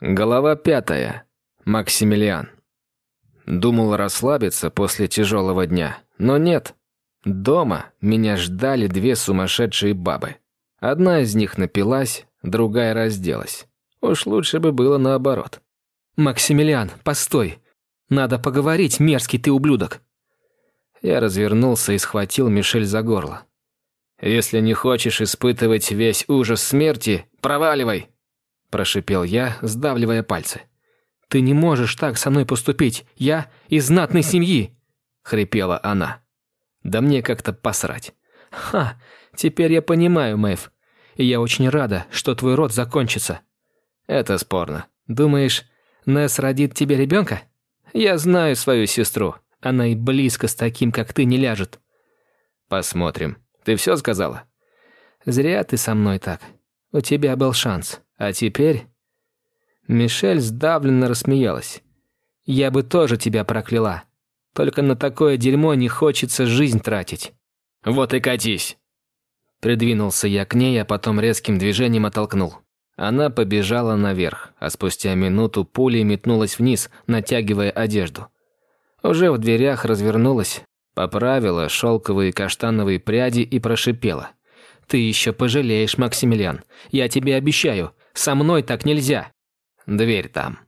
Голова пятая. Максимилиан. Думал расслабиться после тяжелого дня, но нет. Дома меня ждали две сумасшедшие бабы. Одна из них напилась, другая разделась. Уж лучше бы было наоборот. «Максимилиан, постой! Надо поговорить, мерзкий ты ублюдок!» Я развернулся и схватил Мишель за горло. «Если не хочешь испытывать весь ужас смерти, проваливай!» Прошипел я, сдавливая пальцы. «Ты не можешь так со мной поступить. Я из знатной семьи!» Хрипела она. «Да мне как-то посрать». «Ха! Теперь я понимаю, Мэйв. И я очень рада, что твой род закончится». «Это спорно. Думаешь, Несс родит тебе ребенка? Я знаю свою сестру. Она и близко с таким, как ты, не ляжет». «Посмотрим. Ты все сказала?» «Зря ты со мной так. У тебя был шанс. А теперь...» Мишель сдавленно рассмеялась. «Я бы тоже тебя прокляла. Только на такое дерьмо не хочется жизнь тратить». «Вот и катись!» Придвинулся я к ней, а потом резким движением оттолкнул. Она побежала наверх, а спустя минуту пулей метнулась вниз, натягивая одежду. Уже в дверях развернулась, поправила шелковые каштановые пряди и прошипела. «Ты еще пожалеешь, Максимилиан. Я тебе обещаю, со мной так нельзя!» «Дверь там».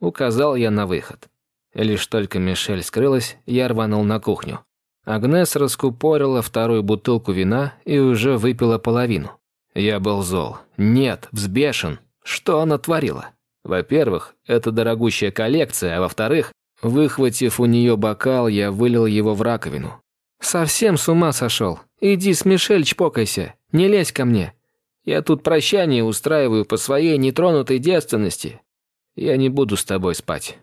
Указал я на выход. Лишь только Мишель скрылась, я рванул на кухню. Агнес раскупорила вторую бутылку вина и уже выпила половину. Я был зол. Нет, взбешен. Что она творила? Во-первых, это дорогущая коллекция, а во-вторых, выхватив у нее бокал, я вылил его в раковину. «Совсем с ума сошел. Иди с Мишель чпокайся. Не лезь ко мне. Я тут прощание устраиваю по своей нетронутой девственности. Я не буду с тобой спать,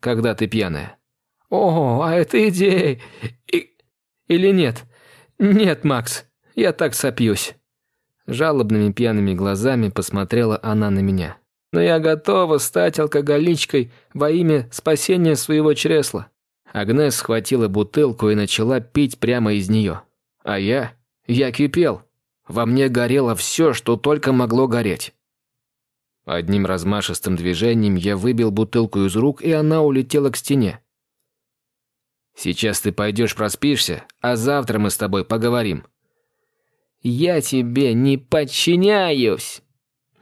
когда ты пьяная». «О, а это идея! И... Или нет? Нет, Макс, я так сопьюсь». Жалобными пьяными глазами посмотрела она на меня. «Но я готова стать алкоголичкой во имя спасения своего чресла». Агнес схватила бутылку и начала пить прямо из нее. А я? Я кипел. Во мне горело все, что только могло гореть. Одним размашистым движением я выбил бутылку из рук, и она улетела к стене. «Сейчас ты пойдешь проспишься, а завтра мы с тобой поговорим», «Я тебе не подчиняюсь!»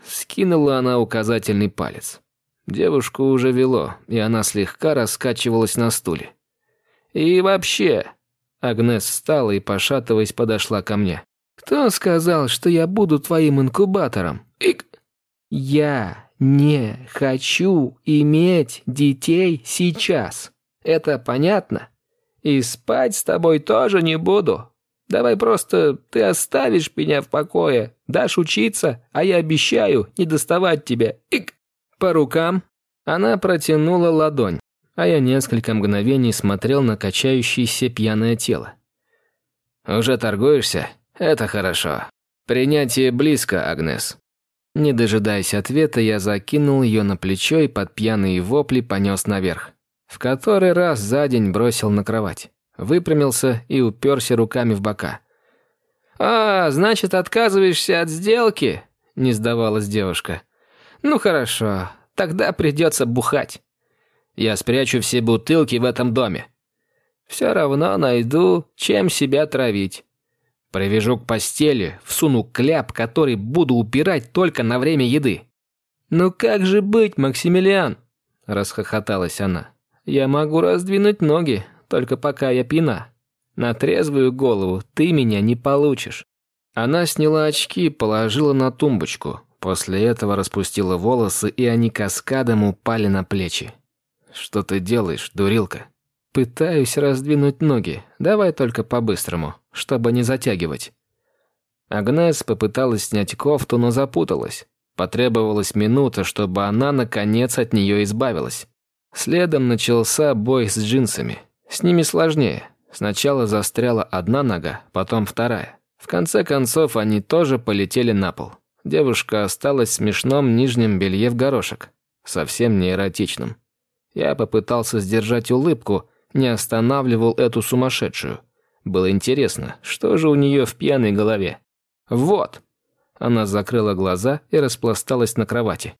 Скинула она указательный палец. Девушку уже вело, и она слегка раскачивалась на стуле. «И вообще...» Агнес встала и, пошатываясь, подошла ко мне. «Кто сказал, что я буду твоим инкубатором?» Ик. «Я не хочу иметь детей сейчас. Это понятно? И спать с тобой тоже не буду. Давай просто ты оставишь меня в покое, дашь учиться, а я обещаю не доставать тебя. Ик! По рукам. Она протянула ладонь, а я несколько мгновений смотрел на качающееся пьяное тело. «Уже торгуешься? Это хорошо. Принятие близко, Агнес». Не дожидаясь ответа, я закинул ее на плечо и под пьяные вопли понес наверх. В который раз за день бросил на кровать выпрямился и уперся руками в бока. «А, значит, отказываешься от сделки?» – не сдавалась девушка. «Ну хорошо, тогда придется бухать. Я спрячу все бутылки в этом доме. Все равно найду, чем себя травить. Привяжу к постели, всуну кляп, который буду упирать только на время еды». «Ну как же быть, Максимилиан?» – расхохоталась она. «Я могу раздвинуть ноги, только пока я пьяна. На трезвую голову ты меня не получишь». Она сняла очки, положила на тумбочку. После этого распустила волосы, и они каскадом упали на плечи. «Что ты делаешь, дурилка?» «Пытаюсь раздвинуть ноги. Давай только по-быстрому, чтобы не затягивать». Агнес попыталась снять кофту, но запуталась. Потребовалась минута, чтобы она, наконец, от нее избавилась. Следом начался бой с джинсами. С ними сложнее. Сначала застряла одна нога, потом вторая. В конце концов, они тоже полетели на пол. Девушка осталась в смешном нижнем белье в горошек. Совсем не эротичном. Я попытался сдержать улыбку, не останавливал эту сумасшедшую. Было интересно, что же у нее в пьяной голове. «Вот!» Она закрыла глаза и распласталась на кровати.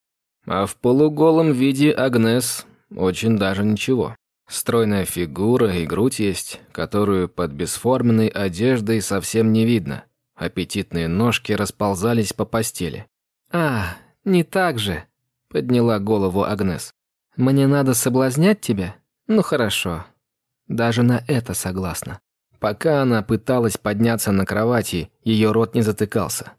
А в полуголом виде Агнес очень даже ничего. Стройная фигура и грудь есть, которую под бесформенной одеждой совсем не видно. Аппетитные ножки расползались по постели. «А, не так же», — подняла голову Агнес. «Мне надо соблазнять тебя? Ну хорошо. Даже на это согласна». Пока она пыталась подняться на кровати, ее рот не затыкался.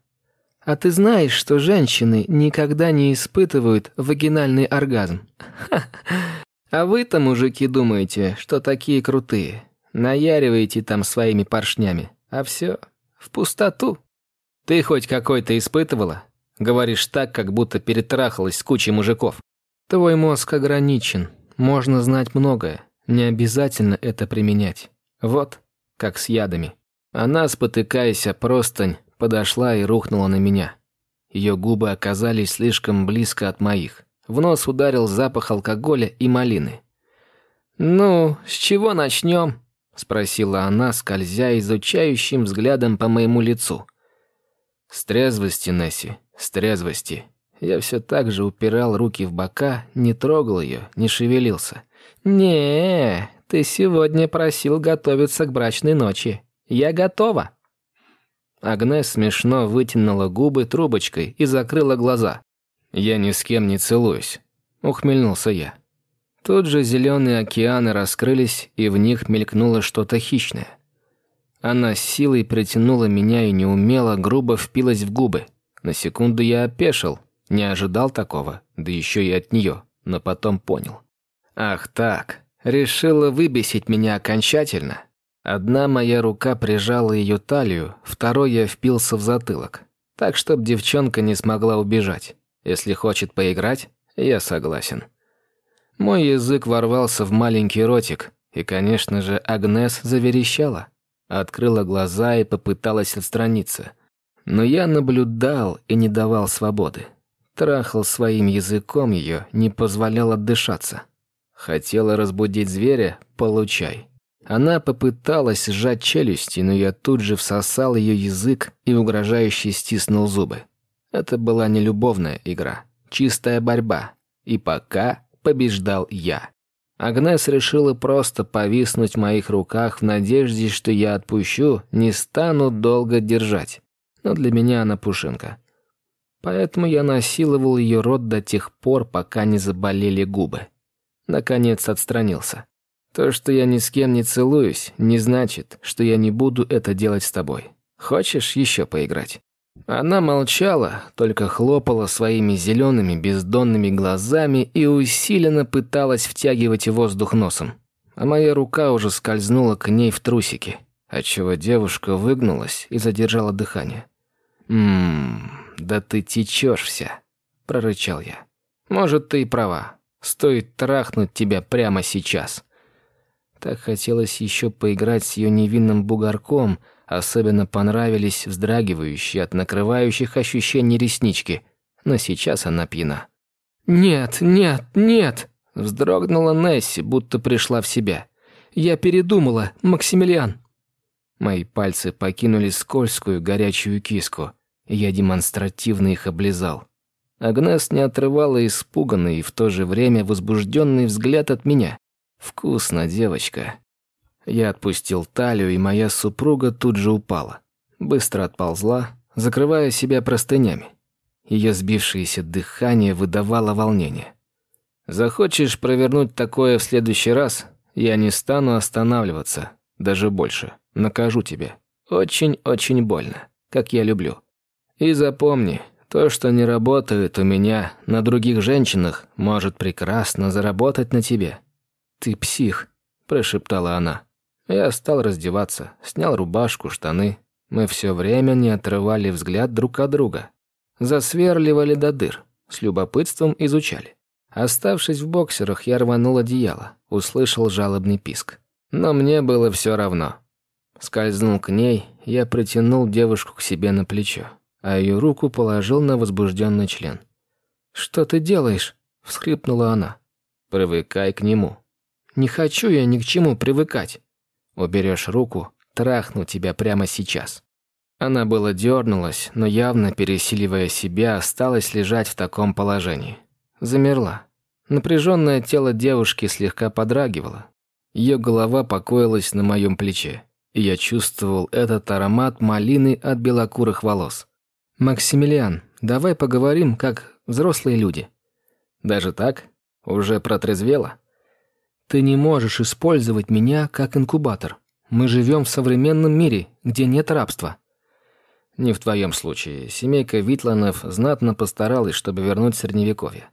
«А ты знаешь, что женщины никогда не испытывают вагинальный оргазм? А вы-то, мужики, думаете, что такие крутые. Наяриваете там своими поршнями. А все в пустоту. Ты хоть какой-то испытывала? Говоришь так, как будто перетрахалась с кучей мужиков. Твой мозг ограничен. Можно знать многое. Не обязательно это применять. Вот, как с ядами. Она, спотыкаясь о простынь, подошла и рухнула на меня. Ее губы оказались слишком близко от моих. В нос ударил запах алкоголя и малины. «Ну, с чего начнем?» – спросила она, скользя изучающим взглядом по моему лицу. «С трезвости, Несси, с трезвости». Я все так же упирал руки в бока, не трогал ее, не шевелился. не ты сегодня просил готовиться к брачной ночи. Я готова». Агнес смешно вытянула губы трубочкой и закрыла глаза. «Я ни с кем не целуюсь», — ухмыльнулся я. Тут же зеленые океаны раскрылись, и в них мелькнуло что-то хищное. Она с силой притянула меня и неумело, грубо впилась в губы. На секунду я опешил, не ожидал такого, да еще и от нее, но потом понял. Ах так, решила выбесить меня окончательно. Одна моя рука прижала ее талию, второй я впился в затылок, так, чтоб девчонка не смогла убежать. Если хочет поиграть, я согласен. Мой язык ворвался в маленький ротик, и, конечно же, Агнес заверещала. Открыла глаза и попыталась отстраниться. Но я наблюдал и не давал свободы. Трахал своим языком ее, не позволял отдышаться. Хотела разбудить зверя – получай. Она попыталась сжать челюсти, но я тут же всосал ее язык и угрожающе стиснул зубы. Это была не любовная игра, чистая борьба. И пока побеждал я. Агнес решила просто повиснуть в моих руках в надежде, что я отпущу, не стану долго держать. Но для меня она пушинка. Поэтому я насиловал ее рот до тех пор, пока не заболели губы. Наконец отстранился. То, что я ни с кем не целуюсь, не значит, что я не буду это делать с тобой. Хочешь еще поиграть? Она молчала, только хлопала своими зелеными бездонными глазами и усиленно пыталась втягивать воздух носом. А моя рука уже скользнула к ней в трусики, отчего девушка выгнулась и задержала дыхание. «Ммм, да ты течешь вся», — прорычал я. «Может, ты и права. Стоит трахнуть тебя прямо сейчас». Так хотелось еще поиграть с ее невинным бугорком — Особенно понравились вздрагивающие от накрывающих ощущений реснички, но сейчас она пьяна. «Нет, нет, нет!» – вздрогнула Несси, будто пришла в себя. «Я передумала, Максимилиан!» Мои пальцы покинули скользкую горячую киску, я демонстративно их облизал. Агнес не отрывала испуганный и в то же время возбужденный взгляд от меня. «Вкусно, девочка!» Я отпустил талию, и моя супруга тут же упала. Быстро отползла, закрывая себя простынями. Ее сбившееся дыхание выдавало волнение. «Захочешь провернуть такое в следующий раз, я не стану останавливаться, даже больше. Накажу тебя. Очень-очень больно, как я люблю. И запомни, то, что не работает у меня на других женщинах, может прекрасно заработать на тебе». «Ты псих», – прошептала она. Я стал раздеваться, снял рубашку, штаны. Мы все время не отрывали взгляд друг от друга. Засверливали до дыр, с любопытством изучали. Оставшись в боксерах, я рванул одеяло, услышал жалобный писк. Но мне было все равно. Скользнул к ней, я притянул девушку к себе на плечо, а ее руку положил на возбужденный член. «Что ты делаешь?» – всхлипнула она. «Привыкай к нему». «Не хочу я ни к чему привыкать». Уберешь руку, трахну тебя прямо сейчас». Она было дернулась, но явно пересиливая себя, осталась лежать в таком положении. замерла. Напряженное тело девушки слегка подрагивало. Ее голова покоилась на моем плече, и я чувствовал этот аромат малины от белокурых волос. «Максимилиан, давай поговорим, как взрослые люди». «Даже так? Уже протрезвела?» «Ты не можешь использовать меня как инкубатор. Мы живем в современном мире, где нет рабства». «Не в твоем случае. Семейка Витланов знатно постаралась, чтобы вернуть Средневековье».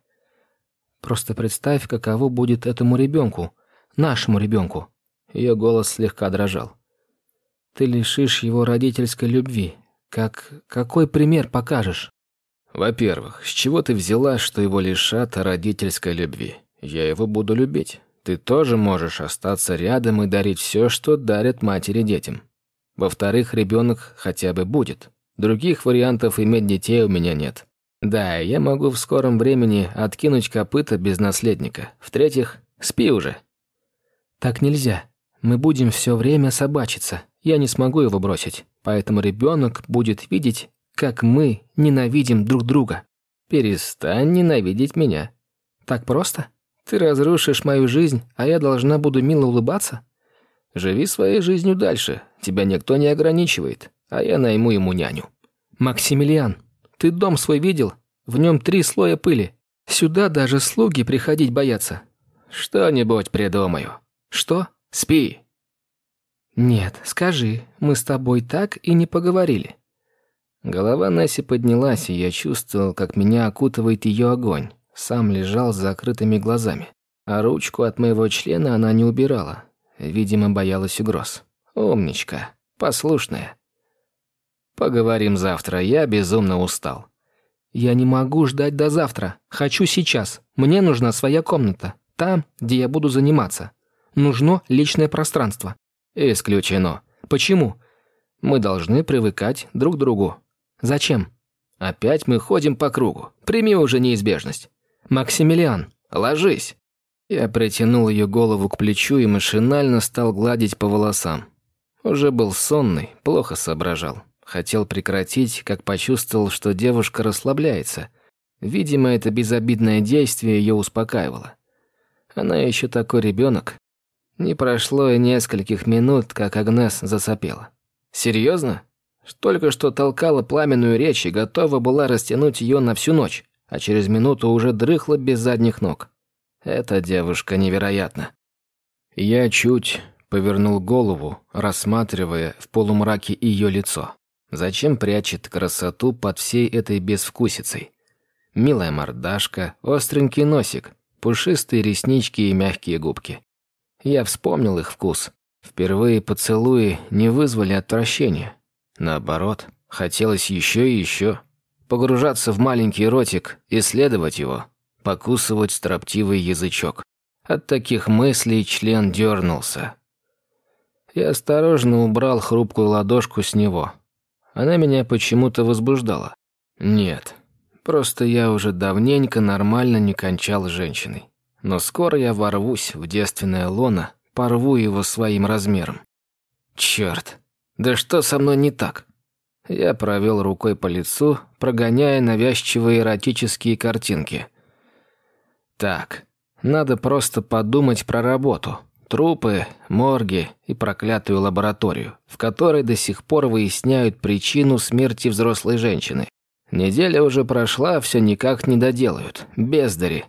«Просто представь, каково будет этому ребенку, нашему ребенку». Ее голос слегка дрожал. «Ты лишишь его родительской любви, как... какой пример покажешь?» «Во-первых, с чего ты взяла, что его лишат родительской любви? Я его буду любить. Ты тоже можешь остаться рядом и дарить все, что дарят матери детям. Во-вторых, ребенок хотя бы будет. Других вариантов иметь детей у меня нет. Да, я могу в скором времени откинуть копыта без наследника. В-третьих, спи уже». «Так нельзя. Мы будем все время собачиться. Я не смогу его бросить. Поэтому ребенок будет видеть, как мы ненавидим друг друга. Перестань ненавидеть меня. Так просто? Ты разрушишь мою жизнь, а я должна буду мило улыбаться? Живи своей жизнью дальше. Тебя никто не ограничивает, а я найму ему няню. Максимилиан, ты дом свой видел? В нем три слоя пыли. Сюда даже слуги приходить боятся. Что-нибудь придумаю. Что? Спи. «Нет, скажи, мы с тобой так и не поговорили». Голова Несси поднялась, и я чувствовал, как меня окутывает ее огонь. Сам лежал с закрытыми глазами. А ручку от моего члена она не убирала. Видимо, боялась угроз. Умничка. Послушная. Поговорим завтра, я безумно устал. Я не могу ждать до завтра. Хочу сейчас. Мне нужна своя комната. Там, где я буду заниматься. Нужно личное пространство. Исключено. Почему? Мы должны привыкать друг к другу. Зачем? Опять мы ходим по кругу. Прими уже неизбежность. Максимилиан, ложись. Я притянул ее голову к плечу и машинально стал гладить по волосам. Уже был сонный, плохо соображал. Хотел прекратить, как почувствовал, что девушка расслабляется. Видимо, это безобидное действие ее успокаивало. Она еще такой ребенок, не прошло и нескольких минут, как Агнес засопела. «Серьезно? Только что толкала пламенную речь и готова была растянуть ее на всю ночь, а через минуту уже дрыхла без задних ног. Эта девушка невероятна». Я чуть повернул голову, рассматривая в полумраке ее лицо. Зачем прячет красоту под всей этой безвкусицей? Милая мордашка, остренький носик, пушистые реснички и мягкие губки. Я вспомнил их вкус. Впервые поцелуи не вызвали отвращения. Наоборот, хотелось еще и еще. Погружаться в маленький ротик, исследовать его, покусывать строптивый язычок. От таких мыслей член дернулся. Я осторожно убрал хрупкую ладошку с него. Она меня почему-то возбуждала. Нет, просто я уже давненько нормально не кончал женщиной. Но скоро я ворвусь в девственное лоно, порву его своим размером. Черт, да что со мной не так? Я провел рукой по лицу, прогоняя навязчивые эротические картинки. Так, надо просто подумать про работу. Трупы, морги и проклятую лабораторию, в которой до сих пор выясняют причину смерти взрослой женщины. Неделя уже прошла, все никак не доделают. Бездари.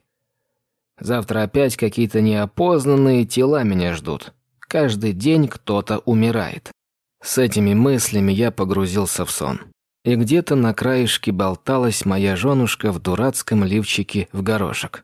Завтра опять какие-то неопознанные тела меня ждут. Каждый день кто-то умирает. С этими мыслями я погрузился в сон. И где-то на краешке болталась моя женушка в дурацком лифчике в горошек.